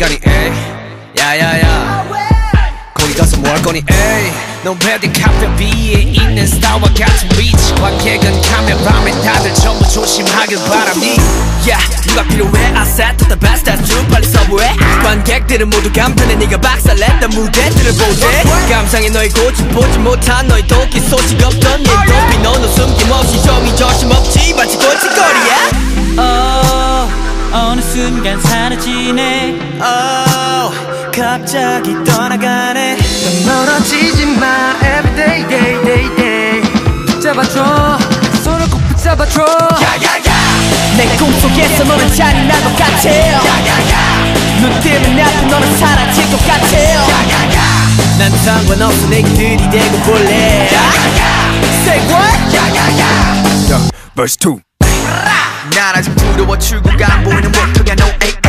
거니 에이. 야야야 거기 가서 뭐 할 거니 에이. 넌 패딩 카페 위에 있는 스타와 같은 비치 관객은 카메라맨 다들 전부 조심하길 바라니. 야 누가 필요해? I said to the best that's true 빨리 서브해. 관객들은 모두 감탄해. 네가 박살냈던 무대들을 보대 감상해 너의 고집 보지 못한 너의 도끼 소식 없던 네 도피 너는 숨김없이 저기 조심 없지 마치 골칫거리야. oh, 어, 어느 순간 사라지네. 갑자기 떠나가네. 넌 멀어지지 마. Everyday day day day 붙잡아줘. 손을 꼭 붙잡아줘. 내 꿈속에서 너는 잔인한 것 같아 눈 뜨면 나쁜 너는 사라질 것 같아 난 상관없어. 내게 들이대고 볼래. Say what? Verse 2난 아직 두려워. 출구가 안 보이는 워터가 no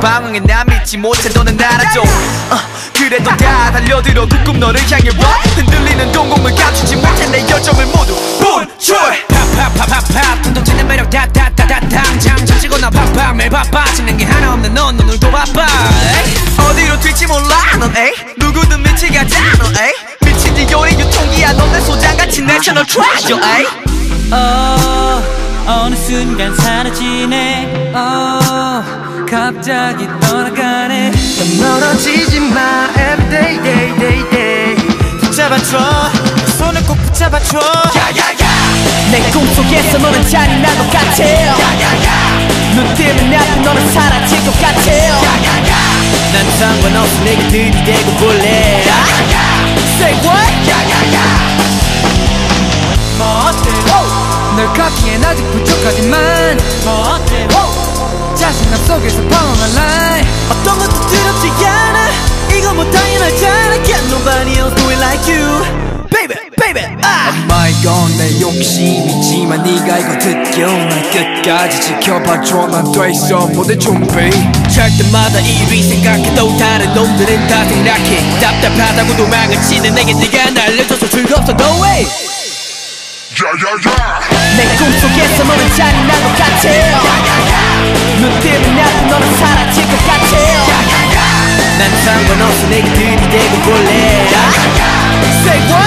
방황해 나 믿지 못해 너는 알아줘. 어, 그래도 다 달려들어 꾹꾹 너를 향해 run 흔들리는 동공을 감추지 못해 내 열정을 모두 분출. 파파파파파 통통 튀는 매력 다다다다 당장 젖히거나 팍팍 매일 바빠 지는 게 하나 없는 넌 오늘도 바빠. 어디로 튈지 몰라 넌 에이. 누구든 미치가자 넌 에이. 미친 지 요리 유통기야 넌 내 소장같이 내셔널 트레저 에이. oh, 어느 순간 사라지네. oh, 갑자기 떠나가네. 넌 멀어지지 마. Everyday day day day 붙잡아줘. 손을 꼭 붙잡아줘. 내 꿈속에서 너는 잔인한 것 같아 눈 뜨면 나쁜 너는 사라질 것 같아 난 상관없어. 내게 들이대고 볼래. Say what? 뭐 어때? 널 갖기엔 아직 부족하지만 뭐 어때 자신감 속에서 방황한 life 어떤 것도 두렵지 않아. 이거 뭐 당연하잖아. Can't nobody else do it like you. Baby, baby, 아 엄마의 건내 욕심이지만 네가 이거 듣겨 날 끝까지 지켜봐줘. 난 돼 있어. 모든 준비. 잘 때마다 이리 생각해 또 다른 놈들은 다 생략해. 답답하다고 도망을 치는 내게 네가 날려줘서 즐겁어. No way. 내 꿈속에서 너는 잔인한 것 같아 눈 뜨면 나도 너는 사라질 것 같아. 난 상관없어. 내게 들이대고 볼래. Say what?